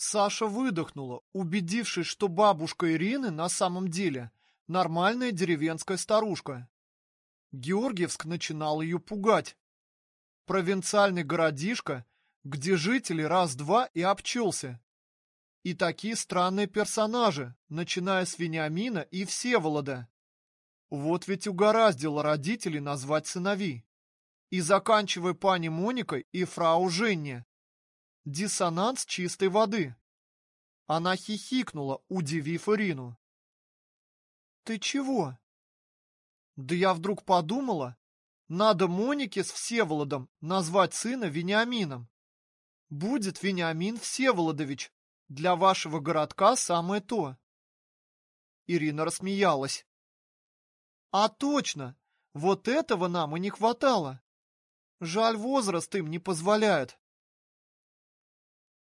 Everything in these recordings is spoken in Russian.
Саша выдохнула, убедившись, что бабушка Ирины на самом деле нормальная деревенская старушка. Георгиевск начинал ее пугать. Провинциальный городишко, где жители раз-два и обчелся. И такие странные персонажи, начиная с Вениамина и Всеволода. Вот ведь угораздило родителей назвать сыновей. И заканчивая пани Моникой и фрау Женне. Диссонанс чистой воды. Она хихикнула, удивив Ирину. «Ты чего?» «Да я вдруг подумала, надо Монике с Всеволодом назвать сына Вениамином. Будет Вениамин Всеволодович. Для вашего городка самое то». Ирина рассмеялась. «А точно! Вот этого нам и не хватало. Жаль, возраст им не позволяет.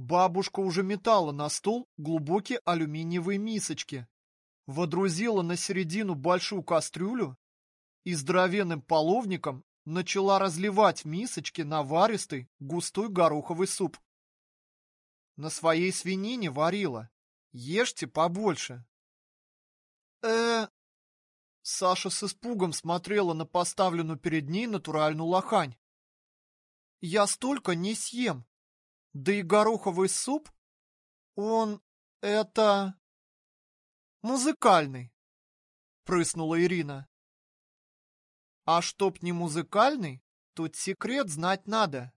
Бабушка уже метала на стол глубокие алюминиевые мисочки, водрузила на середину большую кастрюлю и здоровенным половником начала разливать в мисочки наваристый густой гороховый суп. На своей свинине варила. Ешьте побольше. э Саша с испугом смотрела на поставленную перед ней натуральную лохань. «Я столько не съем!» Да и гороховый суп, он... это... музыкальный, прыснула Ирина. А чтоб не музыкальный, тут секрет знать надо.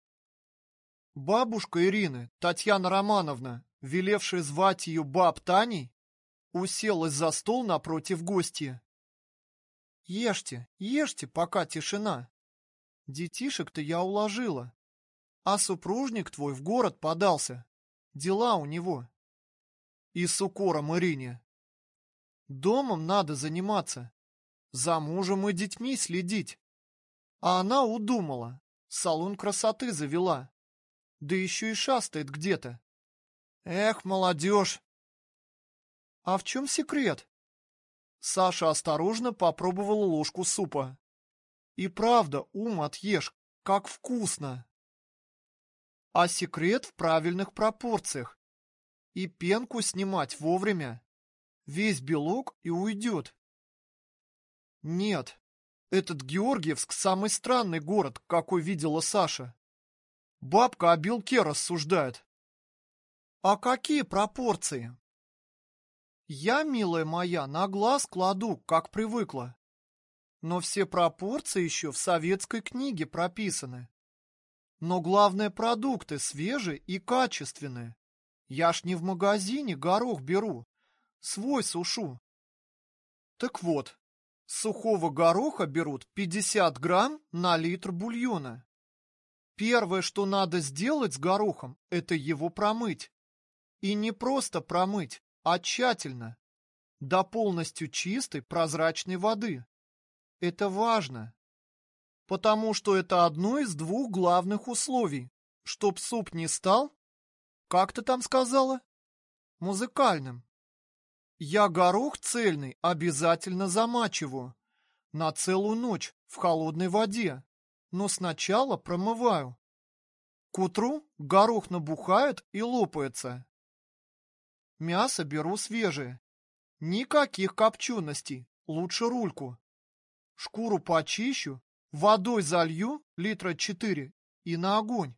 Бабушка Ирины, Татьяна Романовна, велевшая звать ее баб Таней, уселась за стол напротив гостя. Ешьте, ешьте, пока тишина. Детишек-то я уложила. А супружник твой в город подался. Дела у него. И с укором Ирине. Домом надо заниматься. За мужем и детьми следить. А она удумала. Салон красоты завела. Да еще и шастает где-то. Эх, молодежь! А в чем секрет? Саша осторожно попробовала ложку супа. И правда, ум отъешь, как вкусно! А секрет в правильных пропорциях. И пенку снимать вовремя. Весь белок и уйдет. Нет, этот Георгиевск самый странный город, какой видела Саша. Бабка о белке рассуждает. А какие пропорции? Я, милая моя, на глаз кладу, как привыкла. Но все пропорции еще в советской книге прописаны. Но главное, продукты свежие и качественные. Я ж не в магазине горох беру, свой сушу. Так вот, сухого гороха берут 50 грамм на литр бульона. Первое, что надо сделать с горохом, это его промыть. И не просто промыть, а тщательно. До полностью чистой прозрачной воды. Это важно потому что это одно из двух главных условий, чтоб суп не стал, как ты там сказала, музыкальным. Я горох цельный обязательно замачиваю на целую ночь в холодной воде, но сначала промываю. К утру горох набухает и лопается. Мясо беру свежее. Никаких копченостей, лучше рульку. Шкуру почищу Водой залью литра четыре и на огонь.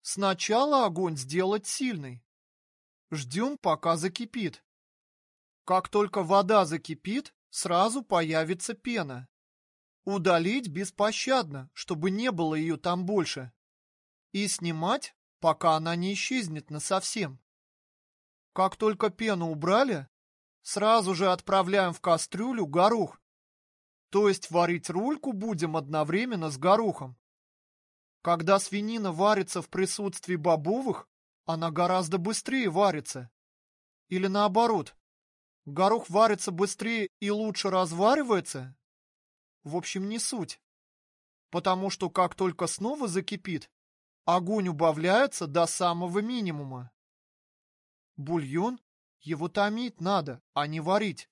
Сначала огонь сделать сильный. Ждем, пока закипит. Как только вода закипит, сразу появится пена. Удалить беспощадно, чтобы не было ее там больше. И снимать, пока она не исчезнет насовсем. Как только пену убрали, сразу же отправляем в кастрюлю горох то есть варить рульку будем одновременно с горохом. Когда свинина варится в присутствии бобовых, она гораздо быстрее варится. Или наоборот, горох варится быстрее и лучше разваривается? В общем, не суть. Потому что как только снова закипит, огонь убавляется до самого минимума. Бульон его томить надо, а не варить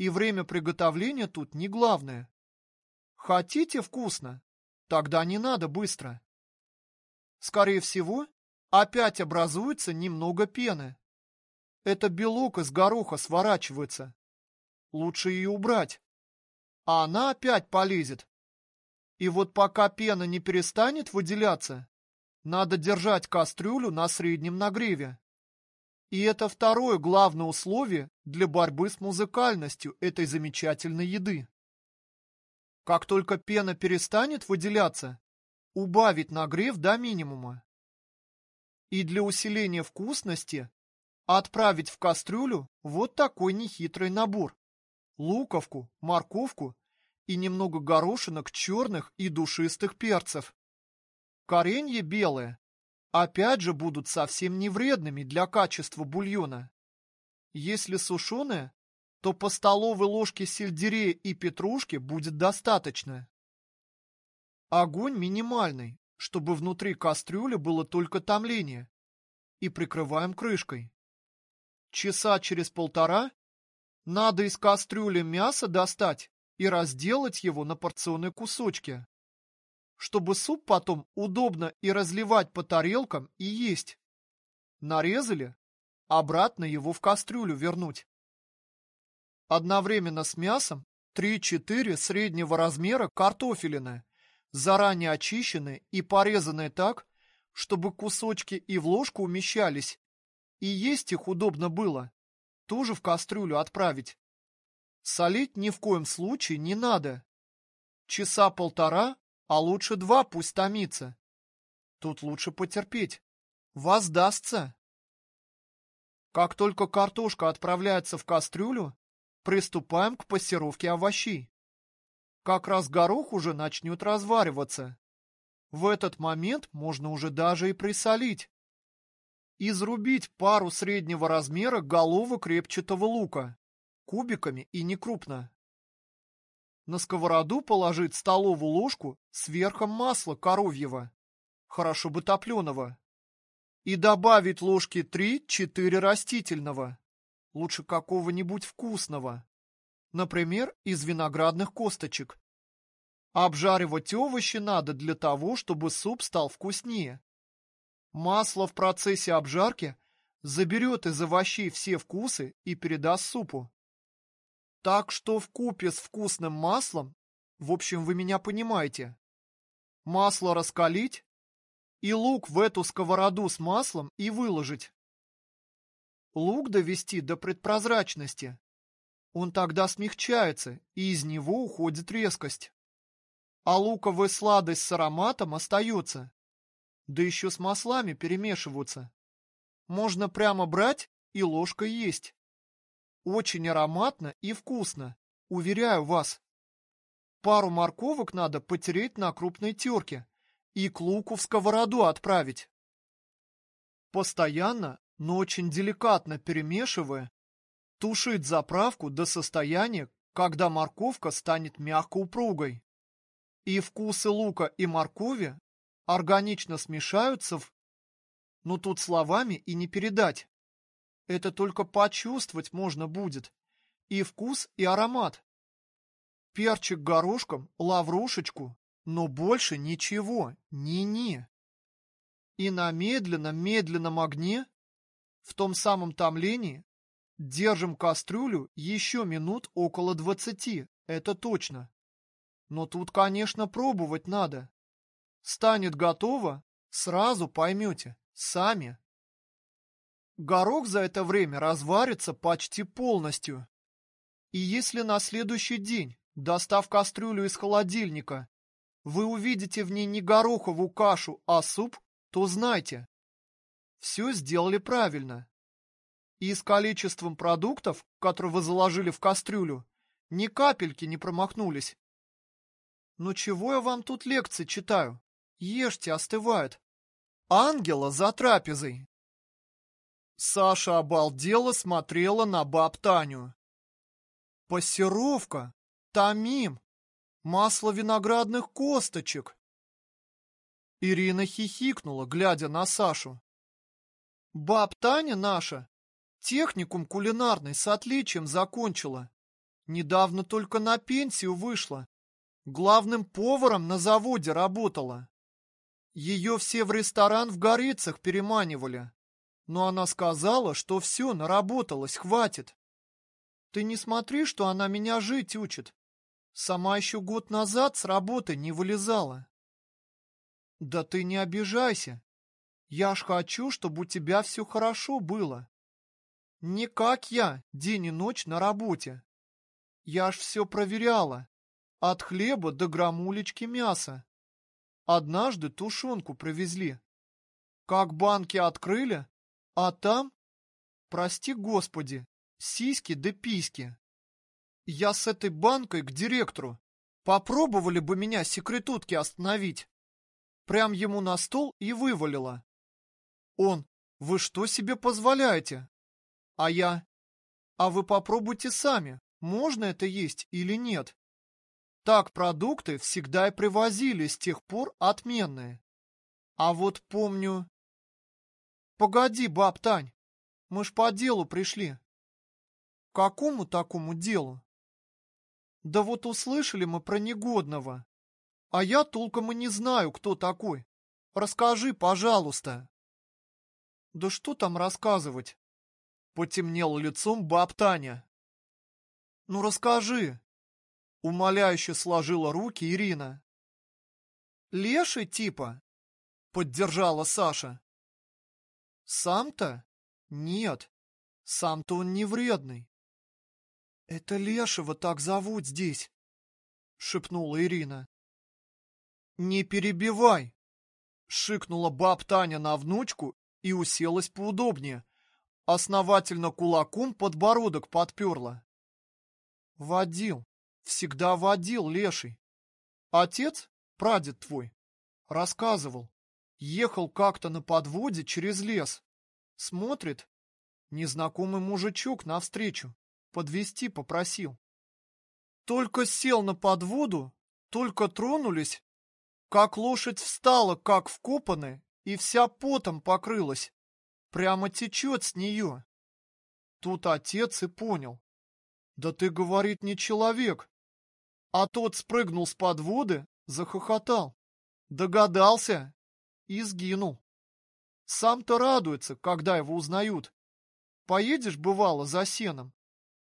и время приготовления тут не главное. Хотите вкусно? Тогда не надо быстро. Скорее всего, опять образуется немного пены. Это белок из гороха сворачивается. Лучше ее убрать. А она опять полезет. И вот пока пена не перестанет выделяться, надо держать кастрюлю на среднем нагреве. И это второе главное условие для борьбы с музыкальностью этой замечательной еды. Как только пена перестанет выделяться, убавить нагрев до минимума. И для усиления вкусности отправить в кастрюлю вот такой нехитрый набор. Луковку, морковку и немного горошинок черных и душистых перцев. Коренье белое опять же будут совсем не вредными для качества бульона. Если сушеное, то по столовой ложке сельдерея и петрушки будет достаточно. Огонь минимальный, чтобы внутри кастрюли было только томление. И прикрываем крышкой. Часа через полтора надо из кастрюли мясо достать и разделать его на порционные кусочки чтобы суп потом удобно и разливать по тарелкам и есть. Нарезали, обратно его в кастрюлю вернуть. Одновременно с мясом 3-4 среднего размера картофелины, заранее очищенные и порезанные так, чтобы кусочки и в ложку умещались, и есть их удобно было, тоже в кастрюлю отправить. Солить ни в коем случае не надо. Часа полтора а лучше два пусть томится. Тут лучше потерпеть. Воздастся. Как только картошка отправляется в кастрюлю, приступаем к пассировке овощей. Как раз горох уже начнет развариваться. В этот момент можно уже даже и присолить. Изрубить пару среднего размера головок репчатого лука, кубиками и не крупно. На сковороду положить столовую ложку с верхом масла коровьего, хорошо бы топленого. И добавить ложки 3-4 растительного, лучше какого-нибудь вкусного. Например, из виноградных косточек. Обжаривать овощи надо для того, чтобы суп стал вкуснее. Масло в процессе обжарки заберет из овощей все вкусы и передаст супу. Так что в купе с вкусным маслом, в общем, вы меня понимаете, масло раскалить и лук в эту сковороду с маслом и выложить. Лук довести до предпрозрачности. Он тогда смягчается, и из него уходит резкость. А луковая сладость с ароматом остается. Да еще с маслами перемешиваются. Можно прямо брать и ложкой есть. Очень ароматно и вкусно, уверяю вас. Пару морковок надо потереть на крупной терке и к луку в сковороду отправить. Постоянно, но очень деликатно перемешивая, тушить заправку до состояния, когда морковка станет мягко упругой. И вкусы лука и моркови органично смешаются в... Ну тут словами и не передать. Это только почувствовать можно будет. И вкус, и аромат. Перчик горошком, лаврушечку, но больше ничего, ни-ни. И на медленном-медленном огне, в том самом томлении, держим кастрюлю еще минут около двадцати, это точно. Но тут, конечно, пробовать надо. Станет готово, сразу поймете, сами. Горох за это время разварится почти полностью. И если на следующий день, достав кастрюлю из холодильника, вы увидите в ней не гороховую кашу, а суп, то знайте, все сделали правильно. И с количеством продуктов, которые вы заложили в кастрюлю, ни капельки не промахнулись. Ну чего я вам тут лекции читаю? Ешьте, остывает. Ангела за трапезой. Саша обалдело смотрела на баб Таню. Пассировка, тамим, масло виноградных косточек. Ирина хихикнула, глядя на Сашу. Баб Таня наша техникум кулинарный с отличием закончила. Недавно только на пенсию вышла. Главным поваром на заводе работала. Ее все в ресторан в Горицах переманивали. Но она сказала, что все, наработалось, хватит. Ты не смотри, что она меня жить учит. Сама еще год назад с работы не вылезала. Да ты не обижайся. Я ж хочу, чтобы у тебя все хорошо было. Не как я, день и ночь на работе. Я ж все проверяла. От хлеба до грамулечки мяса. Однажды тушенку привезли. Как банки открыли, а там, прости господи, сиськи да письки. Я с этой банкой к директору. Попробовали бы меня секретутки остановить. Прям ему на стол и вывалила. Он, вы что себе позволяете? А я, а вы попробуйте сами, можно это есть или нет. Так продукты всегда и привозили с тех пор отменные. А вот помню... Погоди, баб Тань, мы ж по делу пришли. Какому такому делу? Да вот услышали мы про негодного. А я толком и не знаю, кто такой. Расскажи, пожалуйста. Да что там рассказывать? Потемнел лицом баб Таня. Ну расскажи. Умоляюще сложила руки Ирина. Леший типа? Поддержала Саша. Сам-то? Нет. Сам-то он не вредный. Это Лешего так зовут здесь, шепнула Ирина. Не перебивай, шикнула баб Таня на внучку и уселась поудобнее. Основательно кулаком подбородок подперла. Водил, всегда водил леший. Отец, прадед твой, рассказывал, ехал как-то на подводе через лес. Смотрит, незнакомый мужичок навстречу подвести попросил. Только сел на подводу, только тронулись, как лошадь встала, как вкопанная, и вся потом покрылась. Прямо течет с нее. Тут отец и понял. Да ты, говорит, не человек. А тот спрыгнул с подводы, захохотал. Догадался и сгинул. Сам-то радуется, когда его узнают. Поедешь, бывало, за сеном,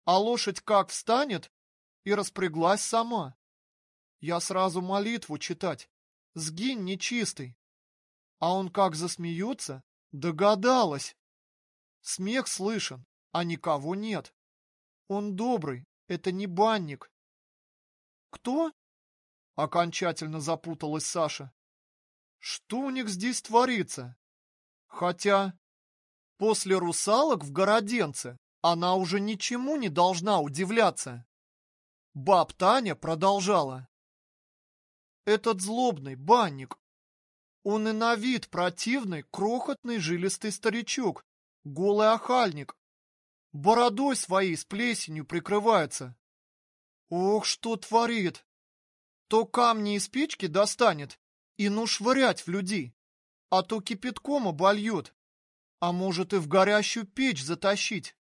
а лошадь как встанет и распряглась сама. Я сразу молитву читать. Сгинь нечистый. А он как засмеется, догадалась. Смех слышен, а никого нет. Он добрый, это не банник. Кто? Окончательно запуталась Саша. Что у них здесь творится? Хотя после русалок в Городенце она уже ничему не должна удивляться. Баб Таня продолжала. Этот злобный банник. Он и на вид противный, крохотный, жилистый старичок, голый охальник. Бородой своей с плесенью прикрывается. Ох, что творит! То камни и спички достанет и ну швырять в людей, а то кипятком обольет, а может и в горящую печь затащить.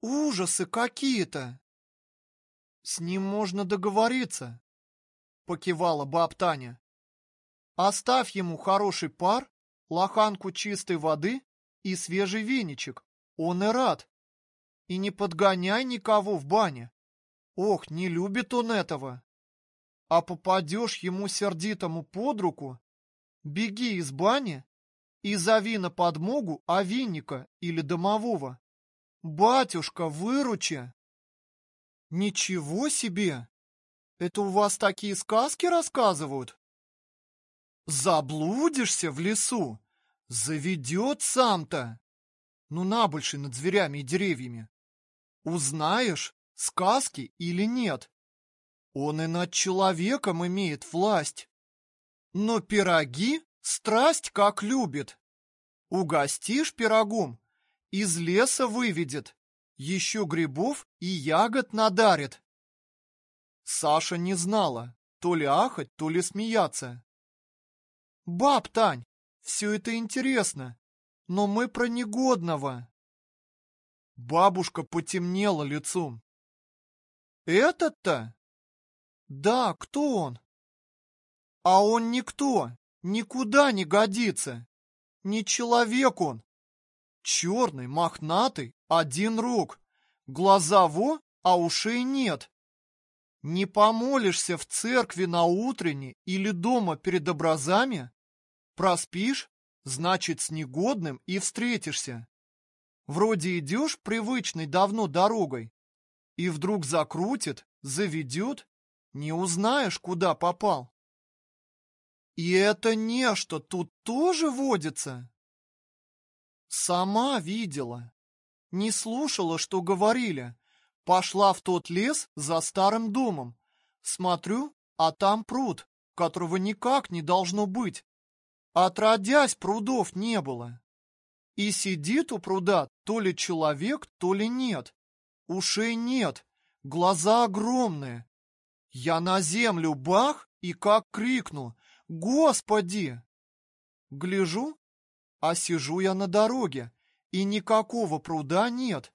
Ужасы какие-то! С ним можно договориться, покивала баб Таня. Оставь ему хороший пар, лоханку чистой воды и свежий веничек, он и рад. И не подгоняй никого в бане. Ох, не любит он этого. А попадешь ему сердитому под руку, беги из бани и зови на подмогу овинника или домового. Батюшка, выручи! Ничего себе! Это у вас такие сказки рассказывают? Заблудишься в лесу, заведет сам-то. Ну, набольший над зверями и деревьями. Узнаешь, сказки или нет. Он и над человеком имеет власть. Но пироги страсть как любит. Угостишь пирогом, из леса выведет, еще грибов и ягод надарит. Саша не знала, то ли ахать, то ли смеяться. Баб Тань, все это интересно, но мы про негодного. Бабушка потемнела лицом. Этот-то? Да, кто он? А он никто, Никуда не годится. Не человек он. Черный, мохнатый, один рук. Глаза во, а ушей нет. Не помолишься в церкви на утренне или дома перед образами? Проспишь, значит, с негодным и встретишься. Вроде идешь привычной давно дорогой, и вдруг закрутит, заведет, не узнаешь, куда попал. И это нечто тут тоже водится? Сама видела. Не слушала, что говорили. Пошла в тот лес за старым домом. Смотрю, а там пруд, которого никак не должно быть. Отродясь, прудов не было. И сидит у пруда то ли человек, то ли нет. Ушей нет, глаза огромные. Я на землю бах и как крикну «Господи!» Гляжу, а сижу я на дороге, и никакого пруда нет.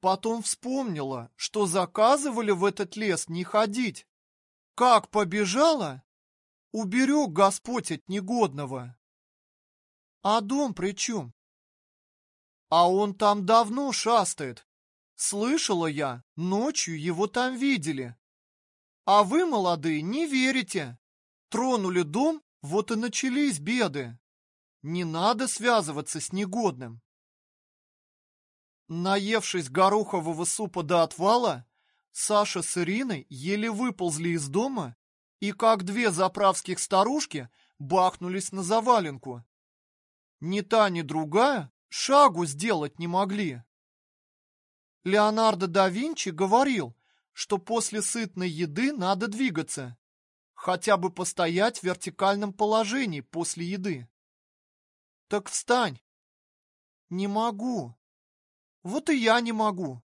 Потом вспомнила, что заказывали в этот лес не ходить. Как побежала, уберег Господь от негодного. А дом при чем? А он там давно шастает. Слышала я, ночью его там видели. А вы, молодые, не верите. Тронули дом, вот и начались беды. Не надо связываться с негодным. Наевшись горохового супа до отвала, Саша с Ириной еле выползли из дома и, как две заправских старушки, бахнулись на заваленку. Ни та, ни другая шагу сделать не могли. Леонардо да Винчи говорил, что после сытной еды надо двигаться, хотя бы постоять в вертикальном положении после еды. Так встань. Не могу. Вот и я не могу.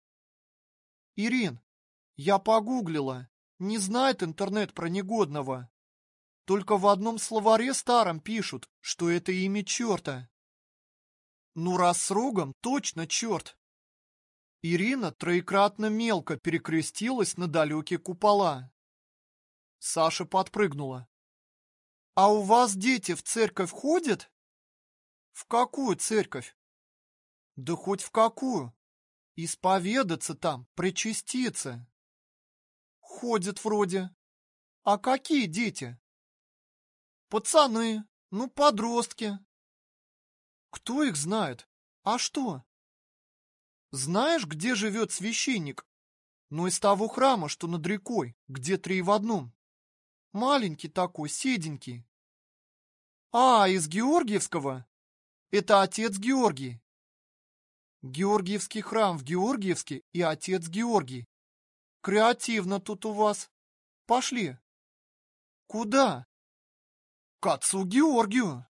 Ирин, я погуглила. Не знает интернет про негодного. Только в одном словаре старом пишут, что это имя черта. Ну, раз с рогом, точно черт. Ирина троекратно мелко перекрестилась на далекие купола. Саша подпрыгнула. «А у вас дети в церковь ходят?» «В какую церковь?» «Да хоть в какую. Исповедаться там, причаститься». «Ходят вроде. А какие дети?» «Пацаны, ну, подростки». «Кто их знает? А что?» Знаешь, где живет священник? Ну, из того храма, что над рекой, где три в одном. Маленький такой, седенький. А, из Георгиевского? Это отец Георгий. Георгиевский храм в Георгиевске и отец Георгий. Креативно тут у вас. Пошли. Куда? К отцу Георгию.